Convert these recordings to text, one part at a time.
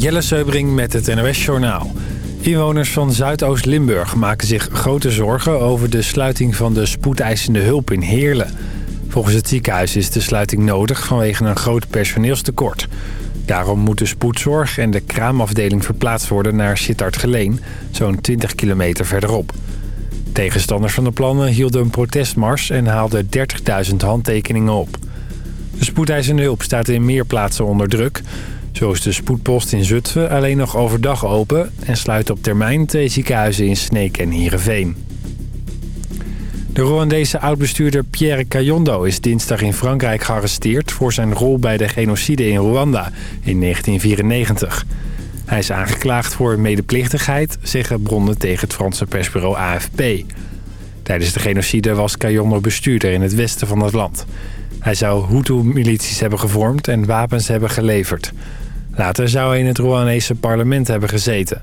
Jelle Seubring met het NOS Journaal. Inwoners van Zuidoost-Limburg maken zich grote zorgen... over de sluiting van de spoedeisende hulp in Heerlen. Volgens het ziekenhuis is de sluiting nodig vanwege een groot personeelstekort. Daarom moet de spoedzorg en de kraamafdeling verplaatst worden naar Sittard-Geleen... zo'n 20 kilometer verderop. Tegenstanders van de plannen hielden een protestmars... en haalden 30.000 handtekeningen op. De spoedeisende hulp staat in meer plaatsen onder druk... Zo is de spoedpost in Zutphen alleen nog overdag open... en sluit op termijn twee ziekenhuizen in Sneek en Heerenveen. De Rwandese oud-bestuurder Pierre Kayondo is dinsdag in Frankrijk gearresteerd... voor zijn rol bij de genocide in Rwanda in 1994. Hij is aangeklaagd voor medeplichtigheid, zeggen bronnen tegen het Franse persbureau AFP. Tijdens de genocide was Kayondo bestuurder in het westen van het land. Hij zou Hutu-milities hebben gevormd en wapens hebben geleverd. Later zou hij in het Rwandese parlement hebben gezeten.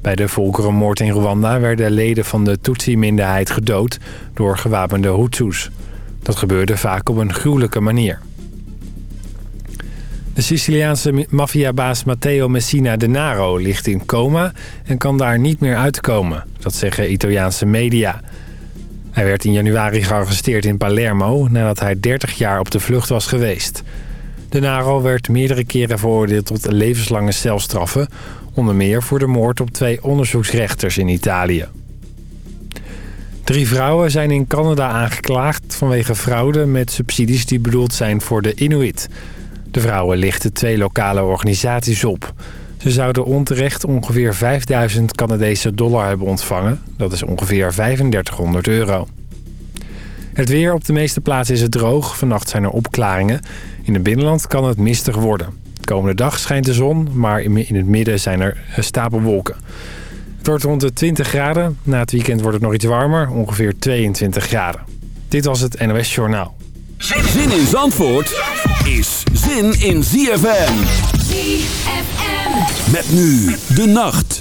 Bij de volkerenmoord in Rwanda werden leden van de Tutsi-minderheid gedood door gewapende Hutus. Dat gebeurde vaak op een gruwelijke manier. De Siciliaanse maffiabaas Matteo Messina Denaro ligt in coma en kan daar niet meer uitkomen. Dat zeggen Italiaanse media. Hij werd in januari gearresteerd in Palermo nadat hij 30 jaar op de vlucht was geweest. Denaro werd meerdere keren veroordeeld tot levenslange celstraffen... onder meer voor de moord op twee onderzoeksrechters in Italië. Drie vrouwen zijn in Canada aangeklaagd vanwege fraude met subsidies die bedoeld zijn voor de Inuit. De vrouwen lichten twee lokale organisaties op. Ze zouden onterecht ongeveer 5000 Canadese dollar hebben ontvangen. Dat is ongeveer 3500 euro. Het weer op de meeste plaatsen is het droog. Vannacht zijn er opklaringen. In het binnenland kan het mistig worden. De komende dag schijnt de zon, maar in het midden zijn er stapelwolken. Het wordt rond de 20 graden. Na het weekend wordt het nog iets warmer, ongeveer 22 graden. Dit was het NOS Journaal. Zin in Zandvoort is zin in ZFM. ZFM. Met nu de nacht.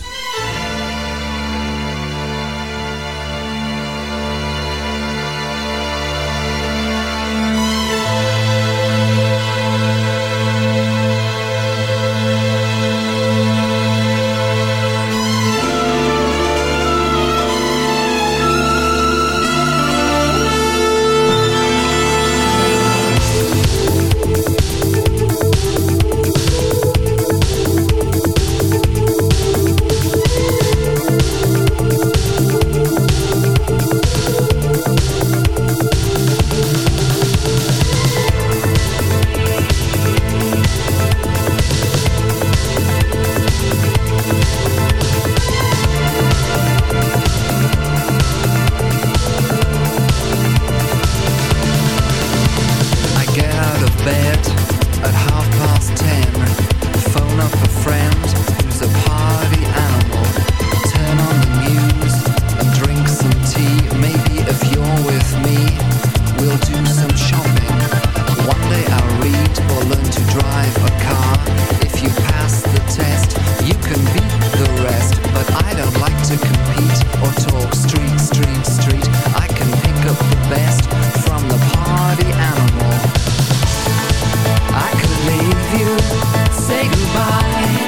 say goodbye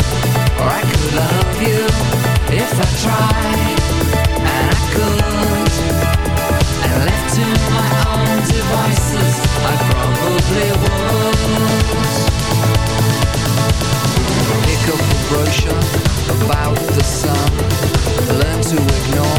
Or I could love you if I tried. And I could And left to my own devices I probably would. Pick up a brochure about the sun Learn to ignore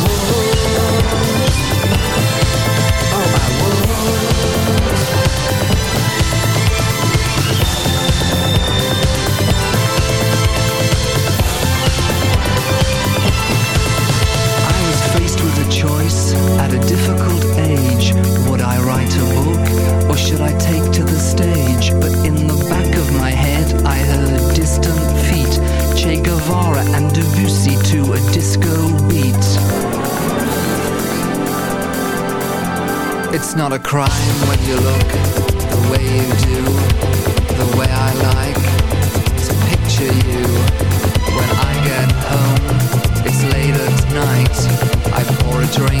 to a disco beat. It's not a crime when you look the way you do, the way I like to picture you. When I get home, it's late at night, I pour a drink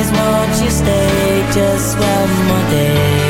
Please won't you stay just one more day?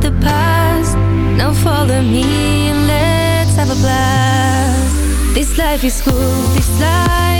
the past. Now follow me and let's have a blast. This life is cool, this life.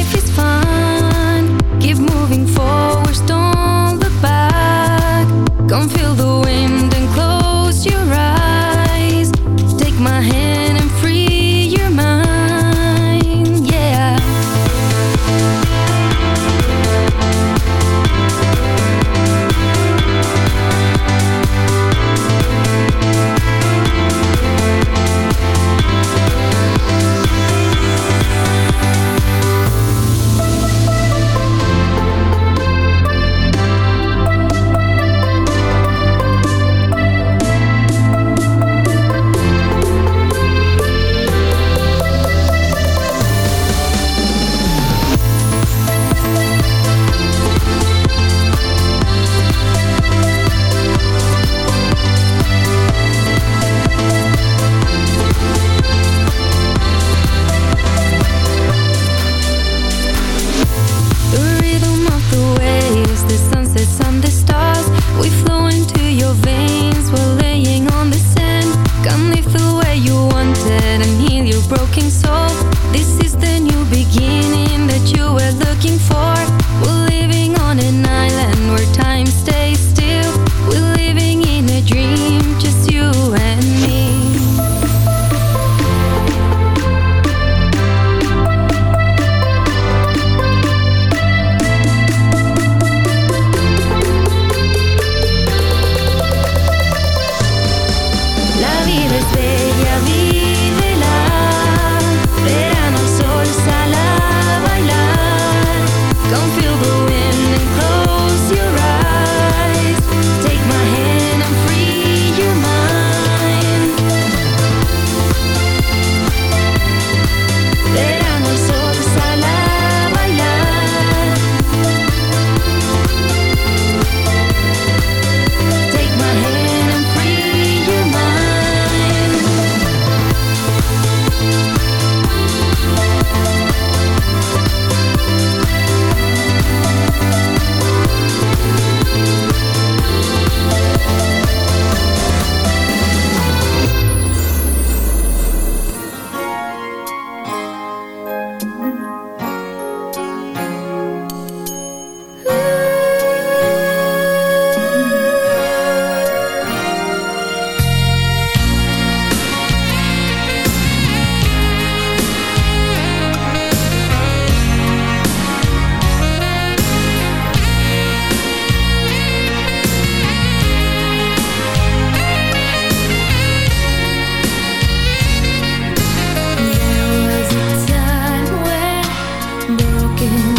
looking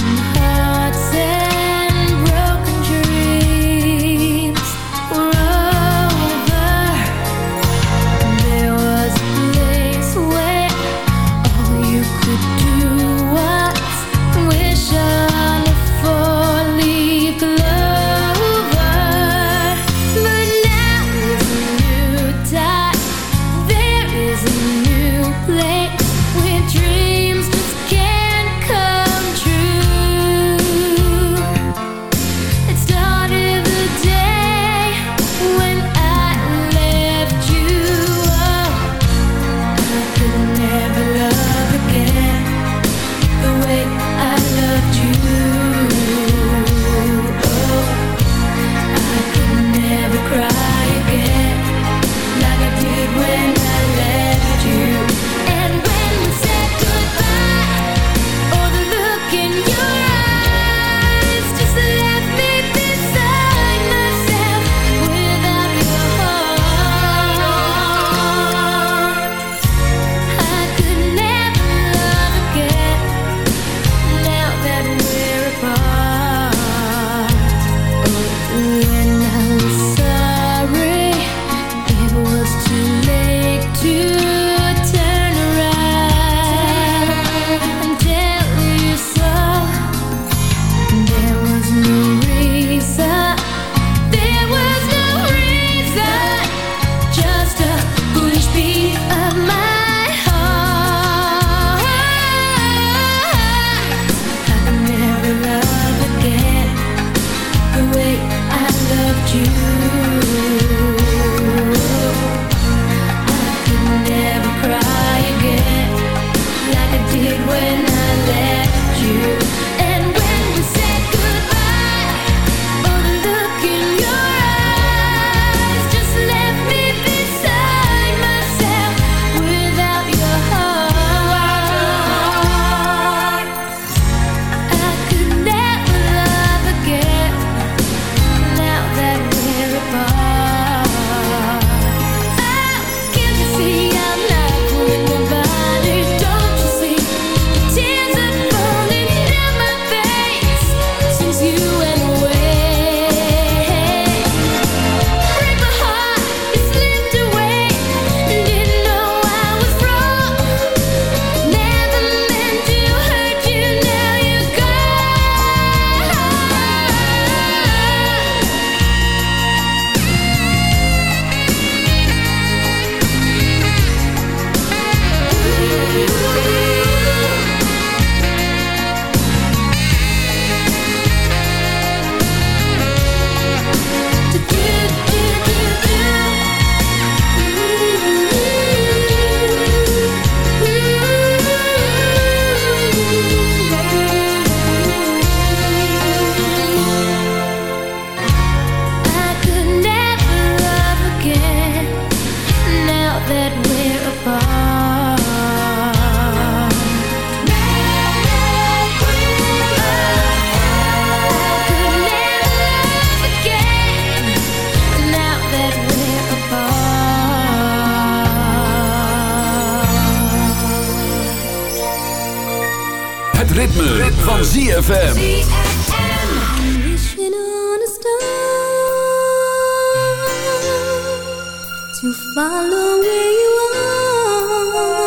ZFM. On a star to follow where you are.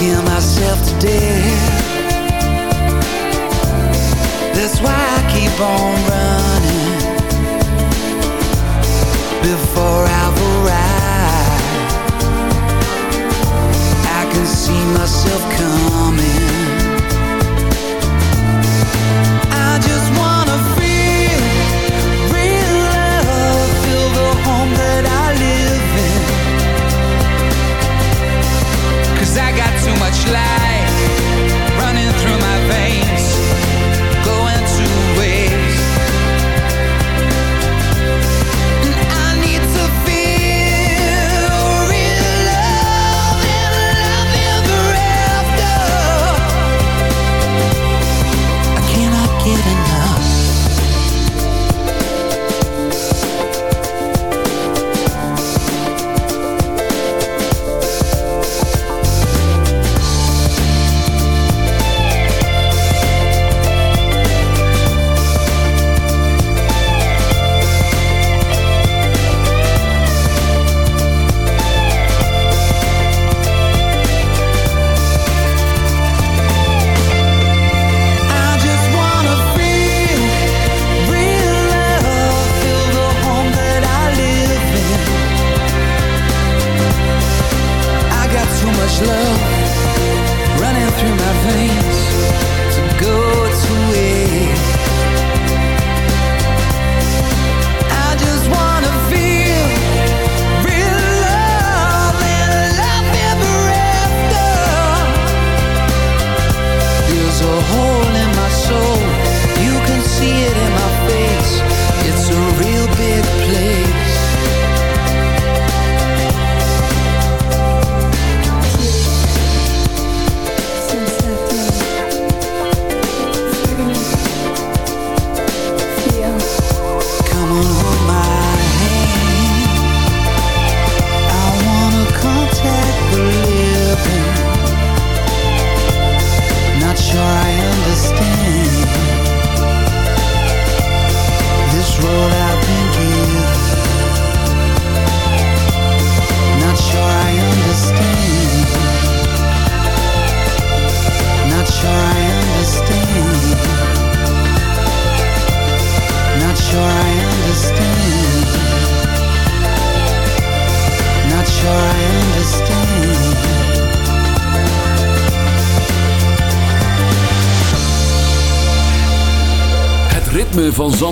Scare myself to death. That's why I keep on running Before I've I can see myself coming. I just wanna Cause I got too much life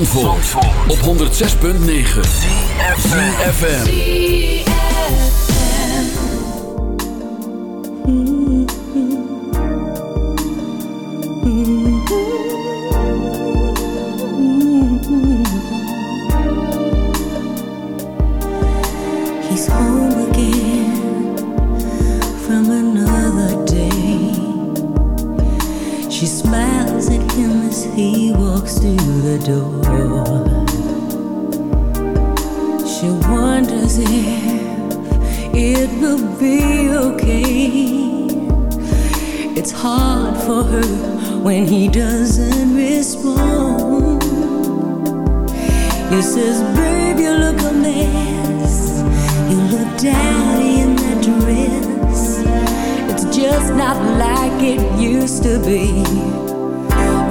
van Zandvoort, op 106.9 CFFM He's home again another day. She smiles at him as he walks through the door. She wonders if it will be okay. It's hard for her when he doesn't respond. He says, Babe, you look a mess. You look dowdy in that dress. It's just not like it used to be.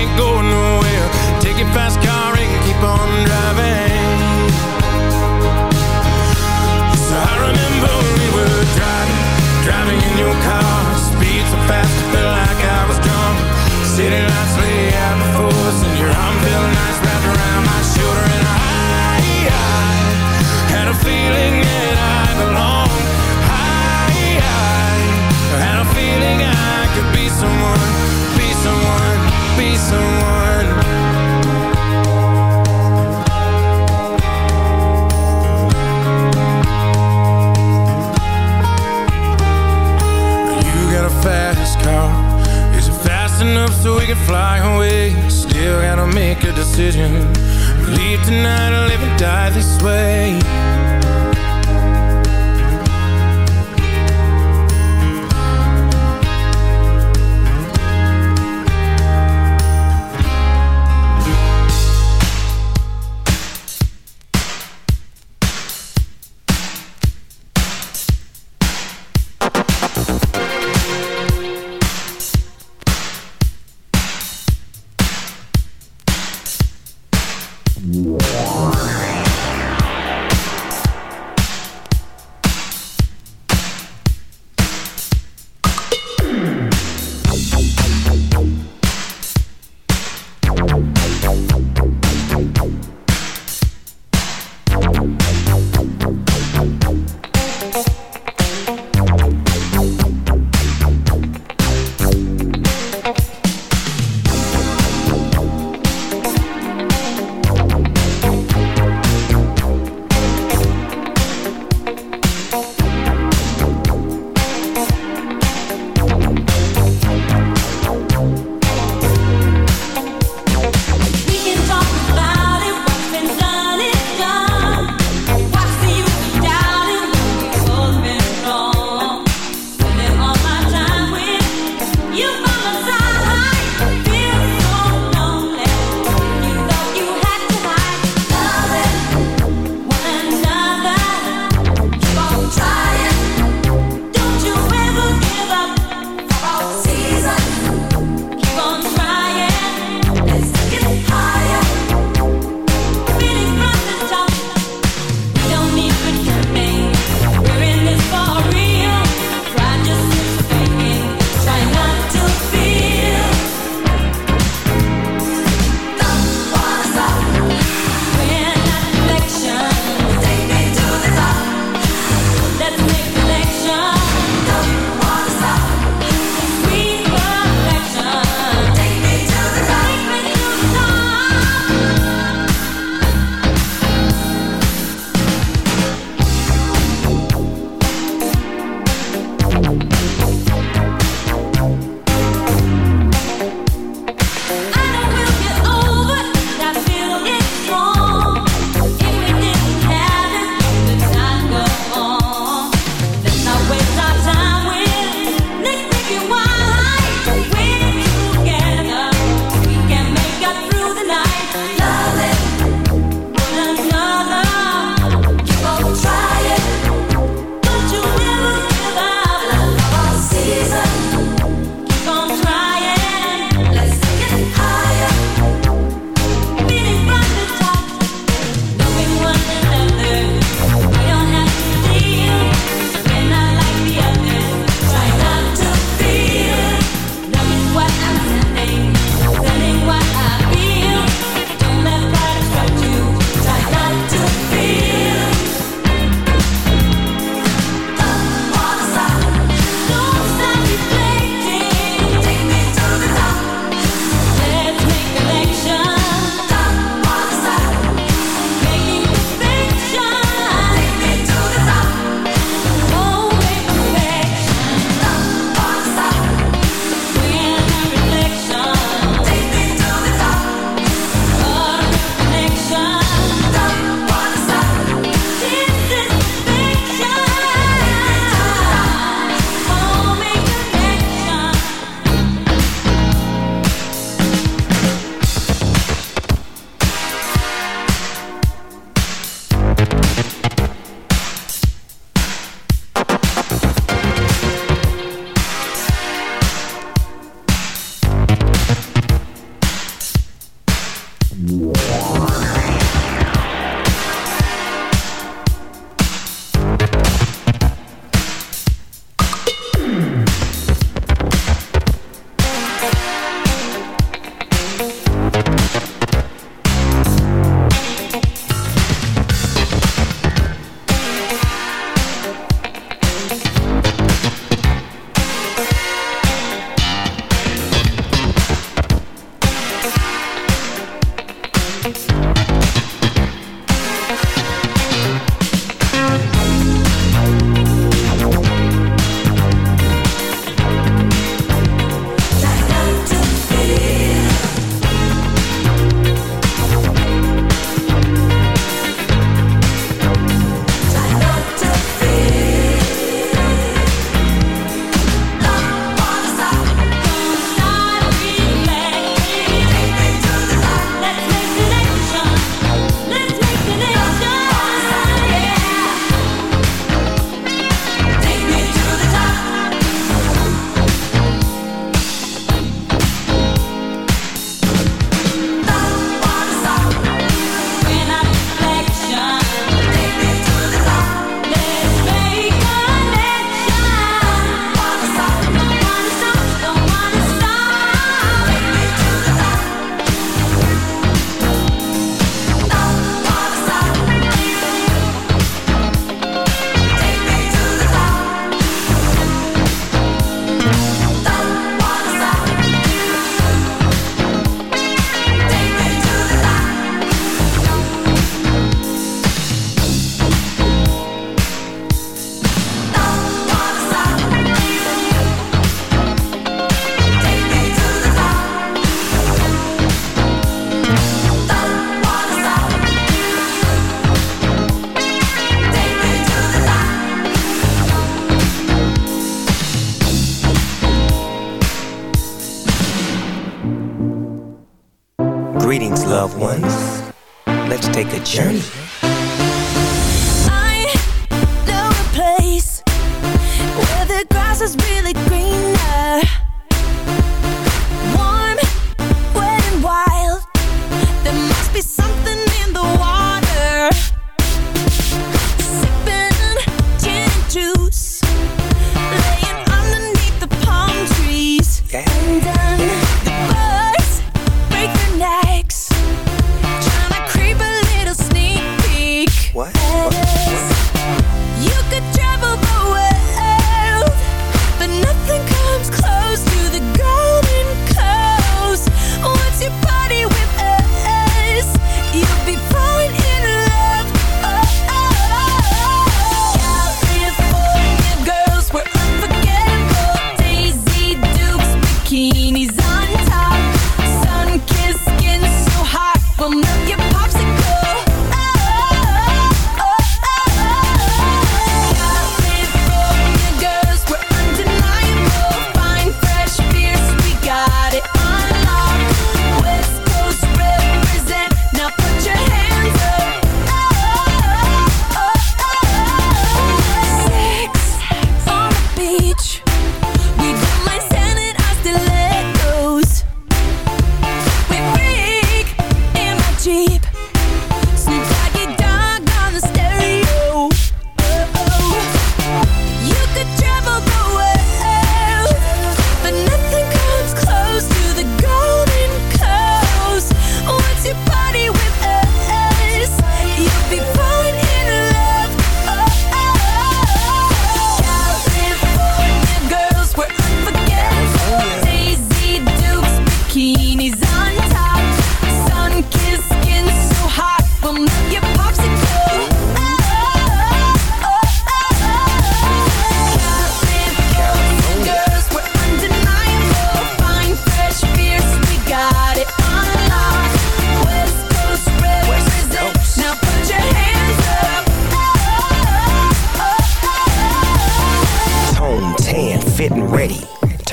Ain't going nowhere. Take your fast car and keep on driving. So I remember we were driving, driving in your car. Speed so fast, I felt like I was drunk. City lights lay out before us, and your arm felt nice wrapped around my shoulder. And I, I had a feeling that I belonged. I had a feeling I could be someone, be someone, be someone. You got a fast car. Is it fast enough so we can fly away? Still gotta make a decision. Leave tonight or live and die this way. journey.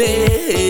nee.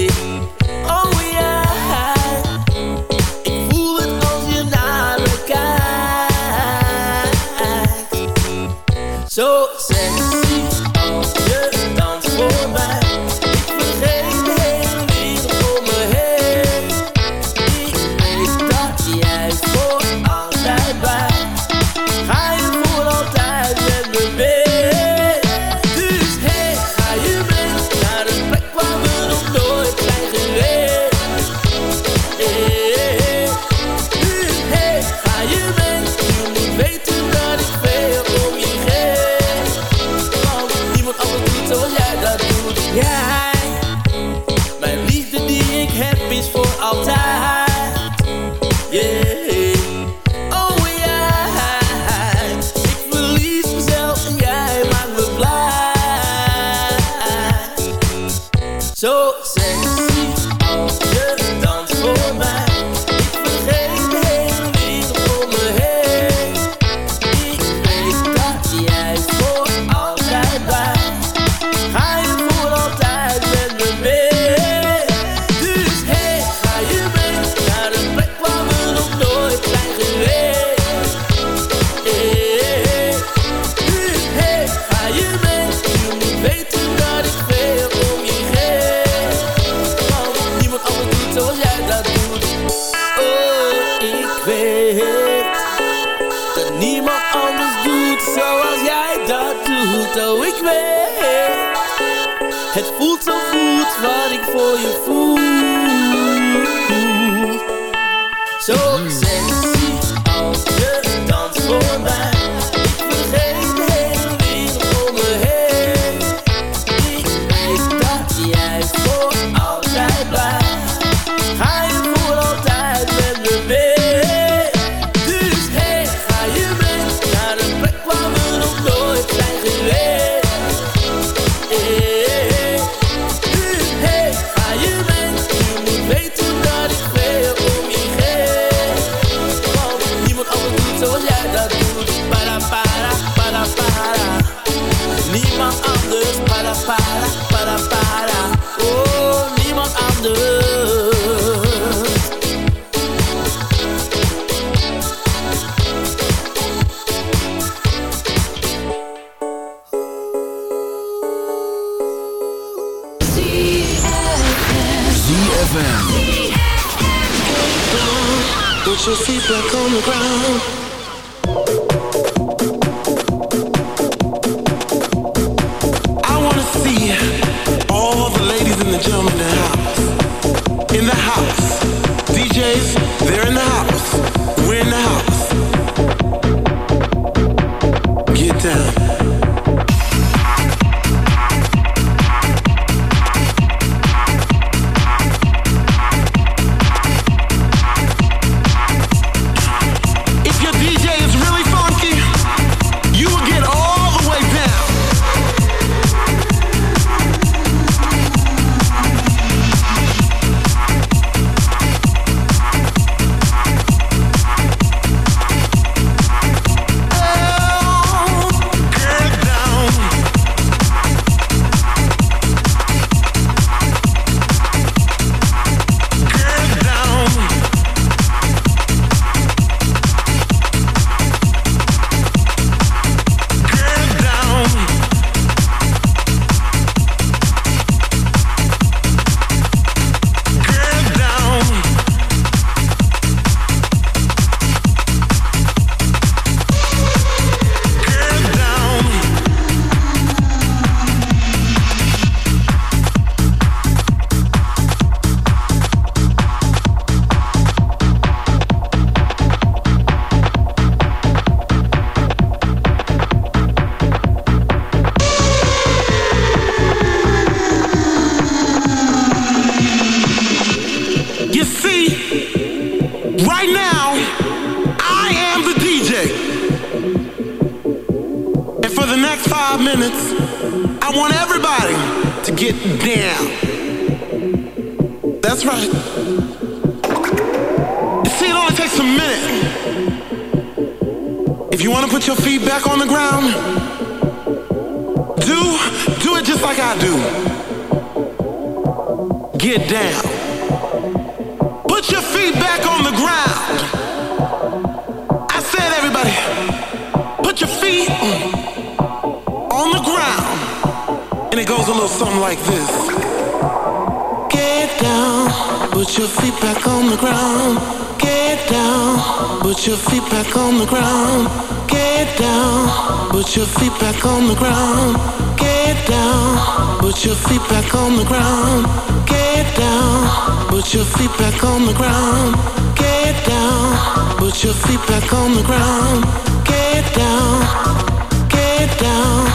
on the ground. Get down, get down,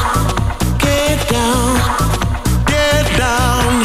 get down, get down.